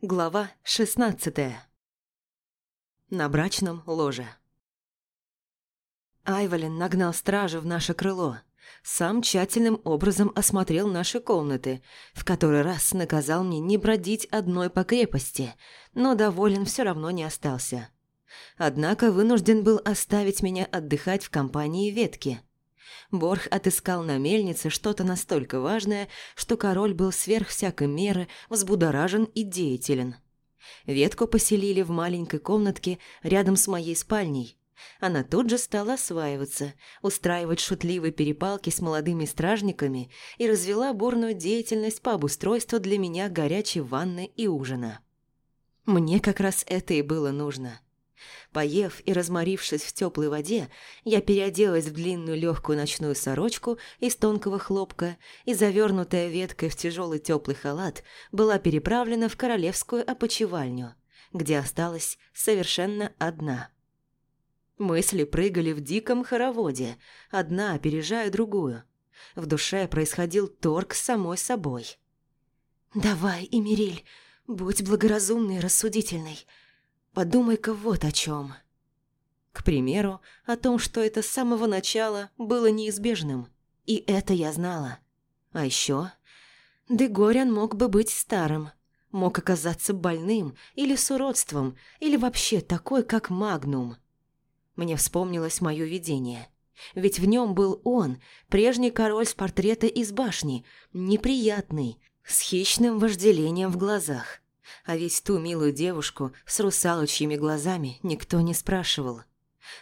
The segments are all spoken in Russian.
Глава 16 На брачном ложе Айвалин нагнал стражу в наше крыло. Сам тщательным образом осмотрел наши комнаты, в который раз наказал мне не бродить одной по крепости, но доволен все равно не остался. Однако вынужден был оставить меня отдыхать в компании ветки – Борх отыскал на мельнице что-то настолько важное, что король был сверх всякой меры взбудоражен и деятелен. Ветку поселили в маленькой комнатке рядом с моей спальней. Она тут же стала осваиваться, устраивать шутливые перепалки с молодыми стражниками и развела бурную деятельность по обустройству для меня горячей ванны и ужина. Мне как раз это и было нужно – Поев и разморившись в теплой воде, я переоделась в длинную легкую ночную сорочку из тонкого хлопка и, завернутая веткой в тяжелый теплый халат, была переправлена в королевскую опочивальню, где осталась совершенно одна. Мысли прыгали в диком хороводе, одна опережая другую. В душе происходил торг с самой собой. «Давай, Эмириль, будь благоразумной и рассудительной», Подумай-ка вот о чем. К примеру, о том, что это с самого начала было неизбежным. И это я знала. А еще... Дегорян мог бы быть старым, мог оказаться больным или с уродством, или вообще такой, как Магнум. Мне вспомнилось мое видение. Ведь в нем был он, прежний король с портрета из башни, неприятный, с хищным вожделением в глазах. А ведь ту милую девушку с русалочьими глазами никто не спрашивал.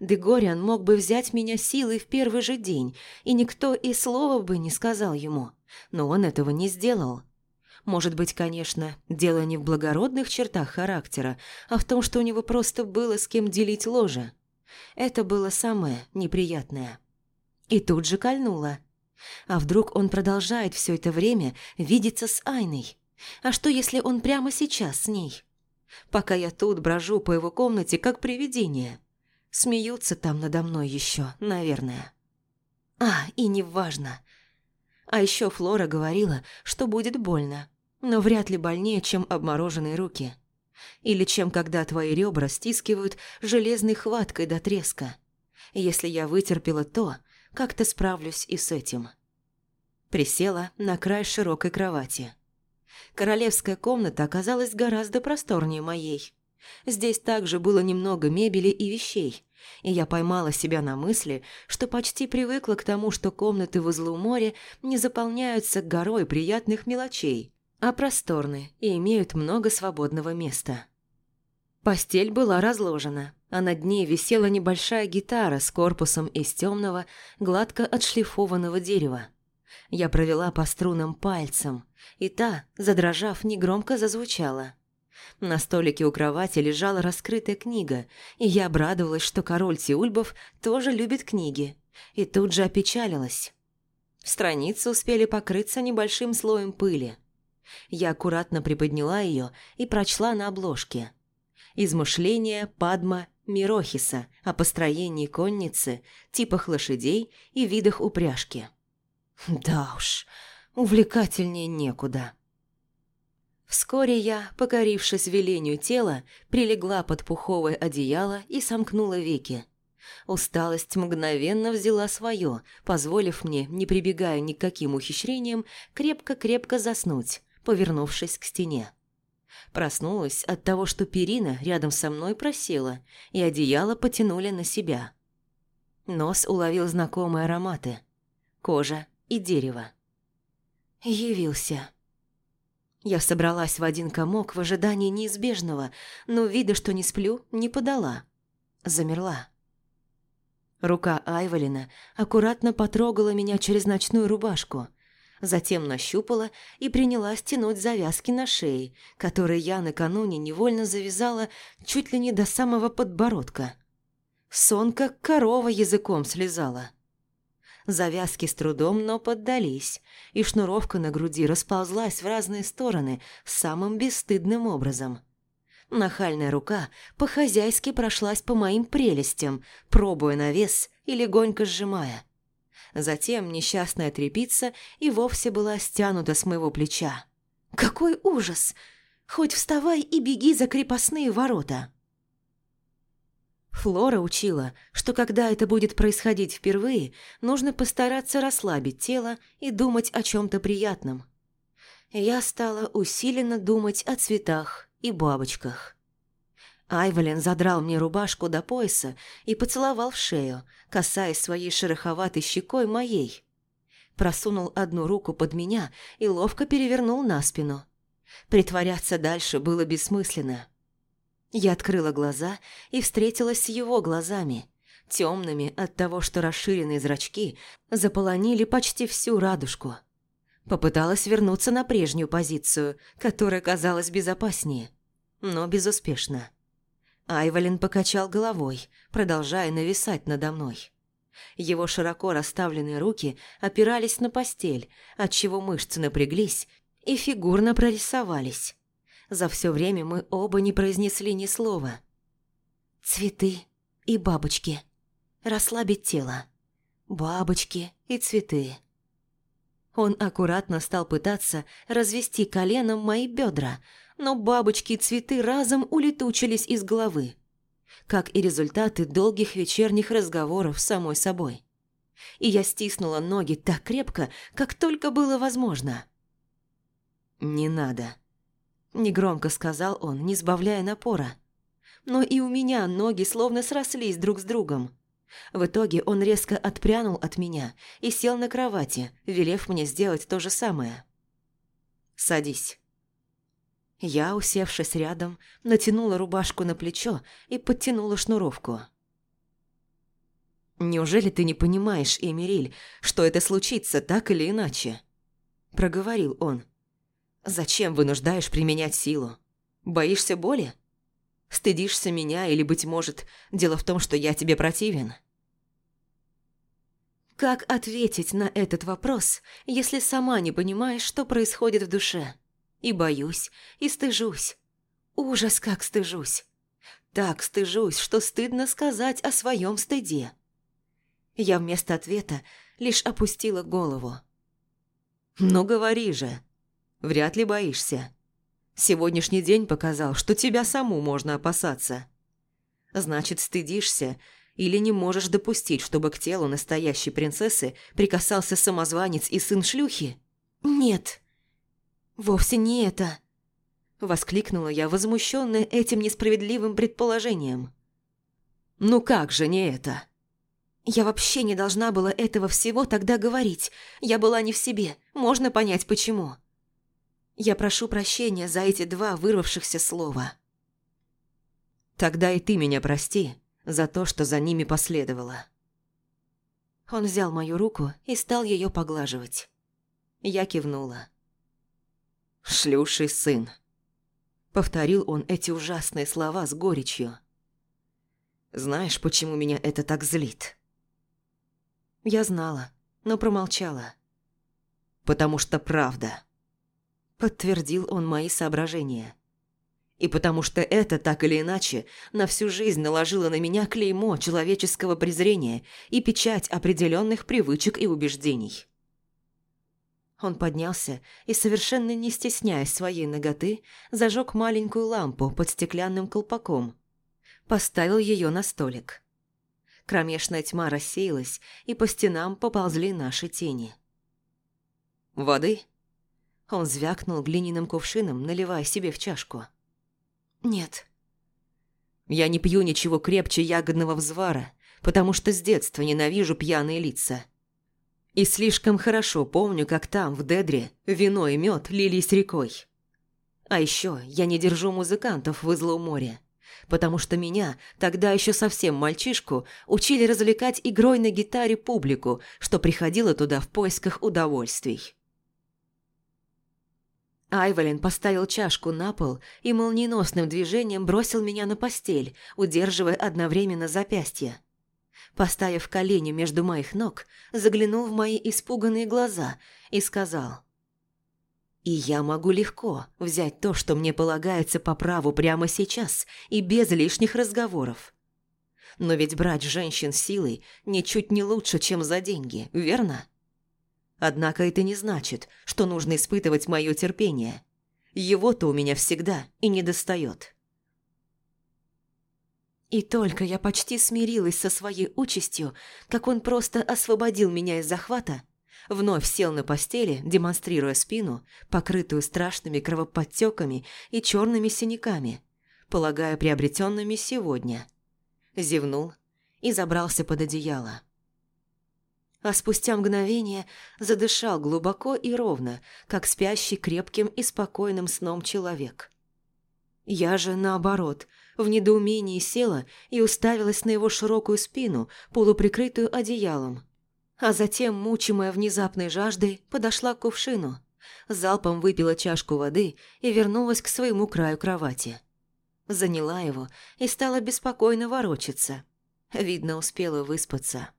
Дегориан мог бы взять меня силой в первый же день, и никто и слова бы не сказал ему. Но он этого не сделал. Может быть, конечно, дело не в благородных чертах характера, а в том, что у него просто было с кем делить ложе. Это было самое неприятное. И тут же кольнуло. А вдруг он продолжает все это время видеться с Айной? А что, если он прямо сейчас с ней? Пока я тут брожу по его комнате, как привидение. Смеются там надо мной еще, наверное. А, и неважно. А еще Флора говорила, что будет больно, но вряд ли больнее, чем обмороженные руки. Или чем когда твои ребра стискивают железной хваткой до треска. Если я вытерпела то, как-то справлюсь и с этим. Присела на край широкой кровати. Королевская комната оказалась гораздо просторнее моей. Здесь также было немного мебели и вещей, и я поймала себя на мысли, что почти привыкла к тому, что комнаты в узлу моря не заполняются горой приятных мелочей, а просторны и имеют много свободного места. Постель была разложена, а над ней висела небольшая гитара с корпусом из темного, гладко отшлифованного дерева. Я провела по струнам пальцем, и та, задрожав, негромко зазвучала. На столике у кровати лежала раскрытая книга, и я обрадовалась, что король Тиульбов тоже любит книги, и тут же опечалилась. Страницы успели покрыться небольшим слоем пыли. Я аккуратно приподняла ее и прочла на обложке. Измышления Падма Мирохиса о построении конницы, типах лошадей и видах упряжки. Да уж, увлекательнее некуда. Вскоре я, покорившись велению тела, прилегла под пуховое одеяло и сомкнула веки. Усталость мгновенно взяла свое, позволив мне, не прибегая ни к каким ухищрениям, крепко-крепко заснуть, повернувшись к стене. Проснулась от того, что перина рядом со мной просела, и одеяло потянули на себя. Нос уловил знакомые ароматы. Кожа, и дерево. Явился. Я собралась в один комок в ожидании неизбежного, но вида, что не сплю, не подала. Замерла. Рука Айвалина аккуратно потрогала меня через ночную рубашку, затем нащупала и принялась тянуть завязки на шее, которые я накануне невольно завязала чуть ли не до самого подбородка. Сон как корова языком слезала. Завязки с трудом, но поддались, и шнуровка на груди расползлась в разные стороны самым бесстыдным образом. Нахальная рука по-хозяйски прошлась по моим прелестям, пробуя на вес и легонько сжимая. Затем несчастная трепица и вовсе была стянута с моего плеча. «Какой ужас! Хоть вставай и беги за крепостные ворота. Флора учила, что когда это будет происходить впервые, нужно постараться расслабить тело и думать о чем-то приятном. Я стала усиленно думать о цветах и бабочках. Айволин задрал мне рубашку до пояса и поцеловал в шею, касаясь своей шероховатой щекой моей. Просунул одну руку под меня и ловко перевернул на спину. Притворяться дальше было бессмысленно. Я открыла глаза и встретилась с его глазами, темными от того, что расширенные зрачки заполонили почти всю радужку. Попыталась вернуться на прежнюю позицию, которая казалась безопаснее, но безуспешно. Айвалин покачал головой, продолжая нависать надо мной. Его широко расставленные руки опирались на постель, отчего мышцы напряглись и фигурно прорисовались. За все время мы оба не произнесли ни слова. Цветы и бабочки. Расслабить тело. Бабочки и цветы. Он аккуратно стал пытаться развести коленом мои бедра, но бабочки и цветы разом улетучились из головы. Как и результаты долгих вечерних разговоров с самой собой. И я стиснула ноги так крепко, как только было возможно. «Не надо», Негромко сказал он, не сбавляя напора. Но и у меня ноги словно срослись друг с другом. В итоге он резко отпрянул от меня и сел на кровати, велев мне сделать то же самое. «Садись». Я, усевшись рядом, натянула рубашку на плечо и подтянула шнуровку. «Неужели ты не понимаешь, Эмириль, что это случится так или иначе?» Проговорил он. Зачем вынуждаешь применять силу? Боишься боли? Стыдишься меня или, быть может, дело в том, что я тебе противен? Как ответить на этот вопрос, если сама не понимаешь, что происходит в душе? И боюсь, и стыжусь. Ужас, как стыжусь. Так стыжусь, что стыдно сказать о своем стыде. Я вместо ответа лишь опустила голову. «Ну говори же», Вряд ли боишься. Сегодняшний день показал, что тебя саму можно опасаться. Значит, стыдишься или не можешь допустить, чтобы к телу настоящей принцессы прикасался самозванец и сын шлюхи? Нет, вовсе не это. Воскликнула я, возмущенная этим несправедливым предположением. Ну как же не это? Я вообще не должна была этого всего тогда говорить. Я была не в себе. Можно понять, почему. Я прошу прощения за эти два вырвавшихся слова. Тогда и ты меня прости за то, что за ними последовало. Он взял мою руку и стал ее поглаживать. Я кивнула. «Шлюший сын», — повторил он эти ужасные слова с горечью. «Знаешь, почему меня это так злит?» Я знала, но промолчала. «Потому что правда». Подтвердил он мои соображения. И потому что это, так или иначе, на всю жизнь наложило на меня клеймо человеческого презрения и печать определенных привычек и убеждений. Он поднялся и, совершенно не стесняясь своей ноготы, зажег маленькую лампу под стеклянным колпаком. Поставил ее на столик. Кромешная тьма рассеялась, и по стенам поползли наши тени. «Воды?» Он звякнул глиняным кувшином, наливая себе в чашку. «Нет». «Я не пью ничего крепче ягодного взвара, потому что с детства ненавижу пьяные лица. И слишком хорошо помню, как там, в Дедре, вино и мед лились рекой. А еще я не держу музыкантов в море, потому что меня, тогда еще совсем мальчишку, учили развлекать игрой на гитаре публику, что приходила туда в поисках удовольствий. Айволин поставил чашку на пол и молниеносным движением бросил меня на постель, удерживая одновременно запястье. Поставив колени между моих ног, заглянул в мои испуганные глаза и сказал «И я могу легко взять то, что мне полагается по праву прямо сейчас и без лишних разговоров. Но ведь брать женщин силой ничуть не лучше, чем за деньги, верно?» Однако это не значит, что нужно испытывать мое терпение. Его-то у меня всегда и не достает. И только я почти смирилась со своей участью, как он просто освободил меня из захвата, вновь сел на постели, демонстрируя спину, покрытую страшными кровоподтеками и черными синяками, полагая приобретенными сегодня. Зевнул и забрался под одеяло. А спустя мгновение задышал глубоко и ровно, как спящий крепким и спокойным сном человек. Я же, наоборот, в недоумении села и уставилась на его широкую спину, полуприкрытую одеялом. А затем, мучимая внезапной жаждой, подошла к кувшину, залпом выпила чашку воды и вернулась к своему краю кровати. Заняла его и стала беспокойно ворочаться. Видно, успела выспаться.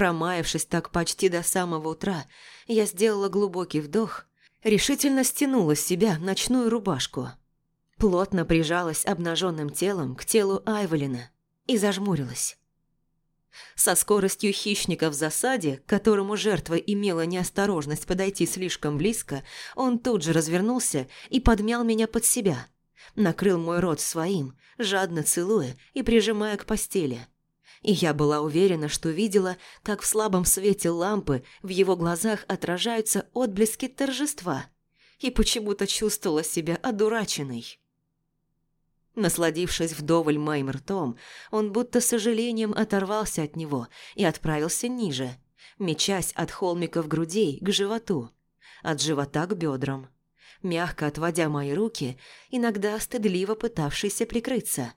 Промаявшись так почти до самого утра, я сделала глубокий вдох, решительно стянула с себя ночную рубашку – плотно прижалась обнаженным телом к телу Айволина и зажмурилась. Со скоростью хищника в засаде, которому жертва имела неосторожность подойти слишком близко, он тут же развернулся и подмял меня под себя. Накрыл мой рот своим, жадно целуя и прижимая к постели. И я была уверена, что видела, как в слабом свете лампы в его глазах отражаются отблески торжества. И почему-то чувствовала себя одураченной. Насладившись вдоволь моим ртом, он будто сожалением оторвался от него и отправился ниже, мечась от холмиков грудей к животу, от живота к бедрам, мягко отводя мои руки, иногда стыдливо пытавшийся прикрыться.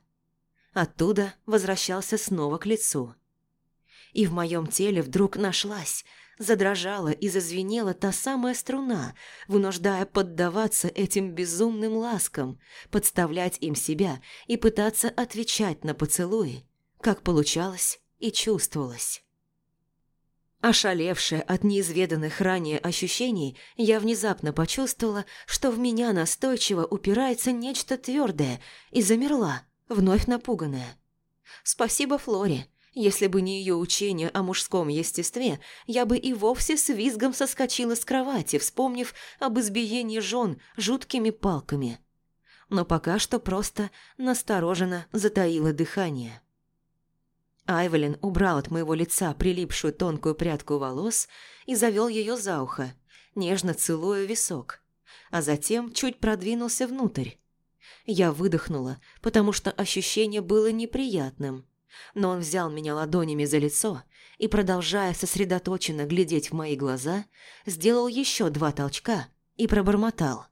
Оттуда возвращался снова к лицу. И в моем теле вдруг нашлась – Задрожала и зазвенела та самая струна, вынуждая поддаваться этим безумным ласкам, подставлять им себя и пытаться отвечать на поцелуи, как получалось и чувствовалось. Ошалевшая от неизведанных ранее ощущений, я внезапно почувствовала, что в меня настойчиво упирается нечто твердое, и замерла, вновь напуганная. Спасибо Флоре, если бы не ее учение о мужском естестве, я бы и вовсе с визгом соскочила с кровати, вспомнив об избиении жен жуткими палками. Но пока что просто настороженно затаила дыхание. Айвелин убрал от моего лица прилипшую тонкую прядку волос и завел ее за ухо, нежно целуя висок, а затем чуть продвинулся внутрь. Я выдохнула, потому что ощущение было неприятным – но он взял меня ладонями за лицо и, продолжая сосредоточенно глядеть в мои глаза, сделал еще два толчка и пробормотал.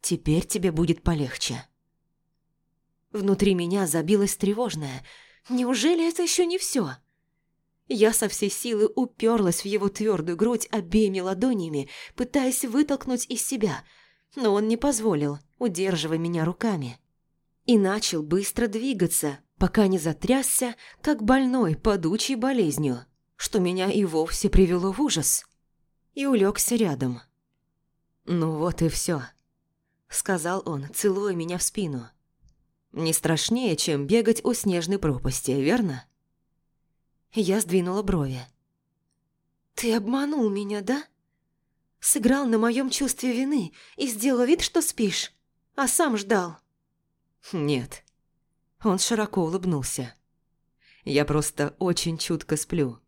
«Теперь тебе будет полегче». Внутри меня забилось тревожное. Неужели это еще не все? Я со всей силы уперлась в его твердую грудь обеими ладонями, пытаясь вытолкнуть из себя, но он не позволил, удерживая меня руками. И начал быстро двигаться, пока не затрясся, как больной подучей болезнью, что меня и вовсе привело в ужас, и улегся рядом. «Ну вот и все, сказал он, целуя меня в спину. «Не страшнее, чем бегать у снежной пропасти, верно?» Я сдвинула брови. «Ты обманул меня, да? Сыграл на моем чувстве вины и сделал вид, что спишь, а сам ждал?» «Нет, он широко улыбнулся. «Я просто очень чутко сплю.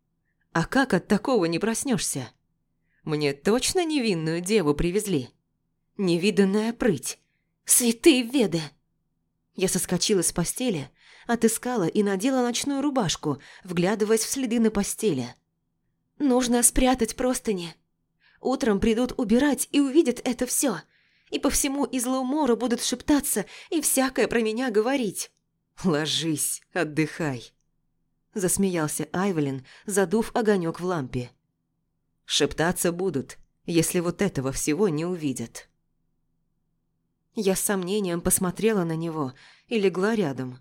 А как от такого не проснешься? Мне точно невинную деву привезли? Невиданная прыть. Святые веды!» Я соскочила с постели, отыскала и надела ночную рубашку, вглядываясь в следы на постели. «Нужно спрятать простыни. Утром придут убирать и увидят это все, и по всему Излаумору будут шептаться и всякое про меня говорить. «Ложись, отдыхай», – засмеялся Айвелин, задув огонек в лампе. «Шептаться будут, если вот этого всего не увидят». Я с сомнением посмотрела на него и легла рядом.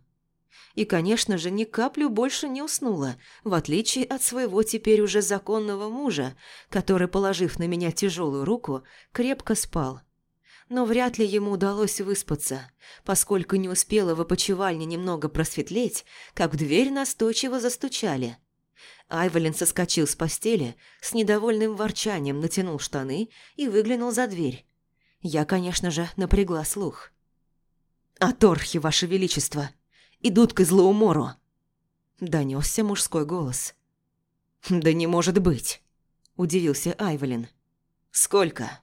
И, конечно же, ни каплю больше не уснула, в отличие от своего теперь уже законного мужа, который, положив на меня тяжелую руку, крепко спал – но вряд ли ему удалось выспаться, поскольку не успела в опочивальне немного просветлеть, как в дверь настойчиво застучали. Айволин соскочил с постели, с недовольным ворчанием натянул штаны и выглянул за дверь. Я, конечно же, напрягла слух. «Аторхи, ваше величество! Идут к Излоумору!» Донесся мужской голос. «Да не может быть!» – удивился Айвелин. «Сколько?»